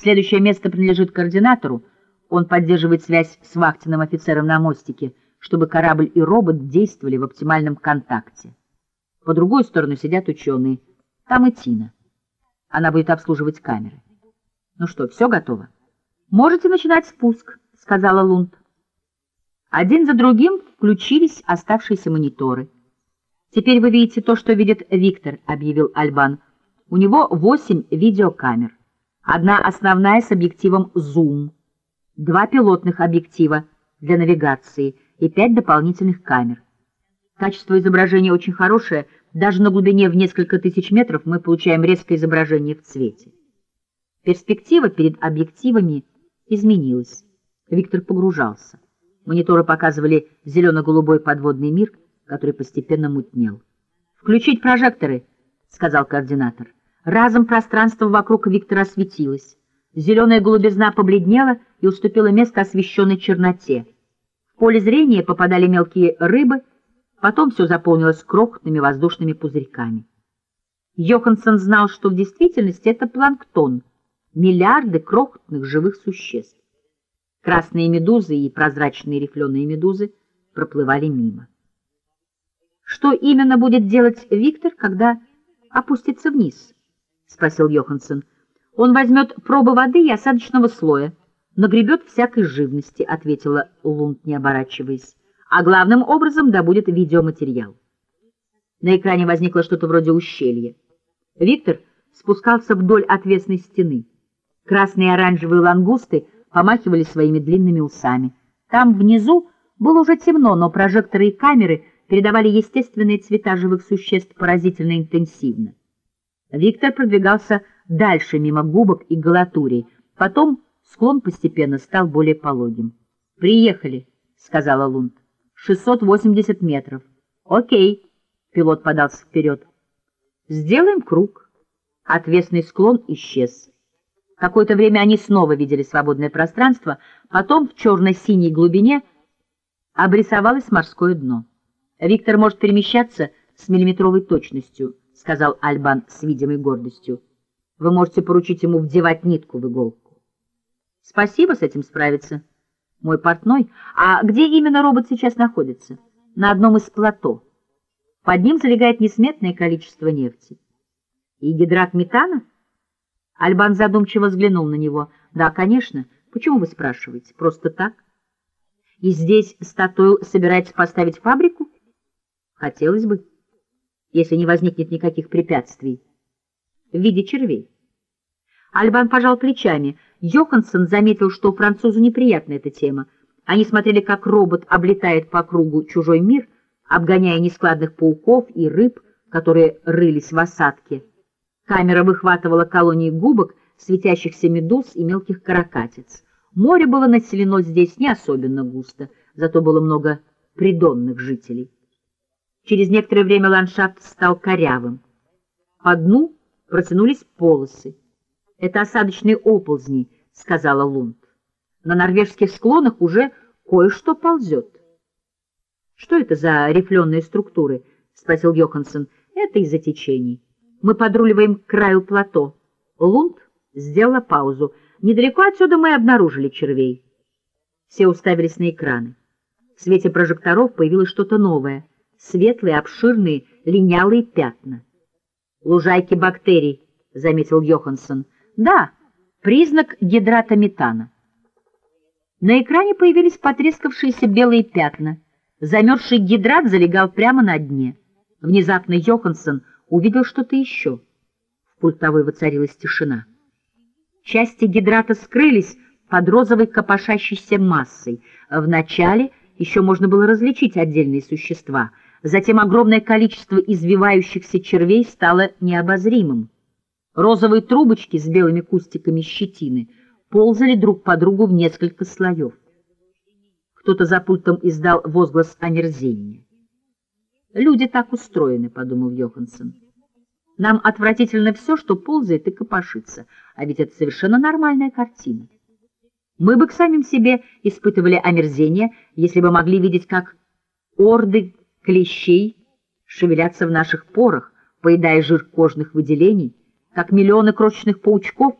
Следующее место принадлежит координатору. Он поддерживает связь с вахтенным офицером на мостике, чтобы корабль и робот действовали в оптимальном контакте. По другую сторону сидят ученые. Там и Тина. Она будет обслуживать камеры. Ну что, все готово? Можете начинать спуск, сказала Лунд. Один за другим включились оставшиеся мониторы. «Теперь вы видите то, что видит Виктор», — объявил Альбан. «У него восемь видеокамер. Одна основная с объективом зум, два пилотных объектива для навигации и пять дополнительных камер. Качество изображения очень хорошее, даже на глубине в несколько тысяч метров мы получаем резкое изображение в цвете. Перспектива перед объективами изменилась. Виктор погружался. Мониторы показывали зелено-голубой подводный мир, который постепенно мутнел. «Включить прожекторы», — сказал координатор. Разом пространство вокруг Виктора осветилось. Зеленая голубизна побледнела и уступила место освещенной черноте. В поле зрения попадали мелкие рыбы, потом все заполнилось крохотными воздушными пузырьками. Йоханссон знал, что в действительности это планктон, миллиарды крохотных живых существ. Красные медузы и прозрачные рифленые медузы проплывали мимо. «Что именно будет делать Виктор, когда опустится вниз?» — спросил Йоханссон. «Он возьмет пробы воды и осадочного слоя, нагребет всякой живности», — ответила Лунд, не оборачиваясь. «А главным образом добудет видеоматериал». На экране возникло что-то вроде ущелья. Виктор спускался вдоль отвесной стены. Красные и оранжевые лангусты — помахивали своими длинными усами. Там внизу было уже темно, но прожекторы и камеры передавали естественные цвета живых существ поразительно интенсивно. Виктор продвигался дальше мимо губок и галатурий. Потом склон постепенно стал более пологим. «Приехали», — сказала Лунд. «680 метров». «Окей», — пилот подался вперед. «Сделаем круг». Отвесный склон исчез. Какое-то время они снова видели свободное пространство, потом в черно-синей глубине обрисовалось морское дно. «Виктор может перемещаться с миллиметровой точностью», — сказал Альбан с видимой гордостью. «Вы можете поручить ему вдевать нитку в иголку». «Спасибо, с этим справиться. Мой портной. А где именно робот сейчас находится?» «На одном из плато. Под ним залегает несметное количество нефти». «И гидрат метана?» Альбан задумчиво взглянул на него. «Да, конечно. Почему вы спрашиваете? Просто так?» «И здесь статую собирается поставить фабрику?» «Хотелось бы, если не возникнет никаких препятствий. В виде червей». Альбан пожал плечами. Йоханссон заметил, что французу неприятна эта тема. Они смотрели, как робот облетает по кругу чужой мир, обгоняя нескладных пауков и рыб, которые рылись в осадке. Камера выхватывала колонии губок, светящихся медуз и мелких каракатиц. Море было населено здесь не особенно густо, зато было много придонных жителей. Через некоторое время ландшафт стал корявым. По дну протянулись полосы. «Это осадочные оползни», — сказала Лунд. «На норвежских склонах уже кое-что ползет». «Что это за рифленые структуры?» — спросил Йоханссон. «Это из-за течений». Мы подруливаем к краю плато. Лунд сделала паузу. Недалеко отсюда мы обнаружили червей. Все уставились на экраны. В свете прожекторов появилось что-то новое. Светлые, обширные, линялые пятна. «Лужайки бактерий», — заметил Йоханссон. «Да, признак гидрата метана». На экране появились потрескавшиеся белые пятна. Замерзший гидрат залегал прямо на дне. Внезапно Йоханссон увидел что-то еще. В пультовой воцарилась тишина. Части гидрата скрылись под розовой копошащейся массой. Вначале еще можно было различить отдельные существа, затем огромное количество извивающихся червей стало необозримым. Розовые трубочки с белыми кустиками щетины ползали друг по другу в несколько слоев. Кто-то за пультом издал возглас омерзения. «Люди так устроены», — подумал Йоханссон. «Нам отвратительно все, что ползает и копошится, а ведь это совершенно нормальная картина. Мы бы к самим себе испытывали омерзение, если бы могли видеть, как орды клещей шевелятся в наших порах, поедая жир кожных выделений, как миллионы крошечных паучков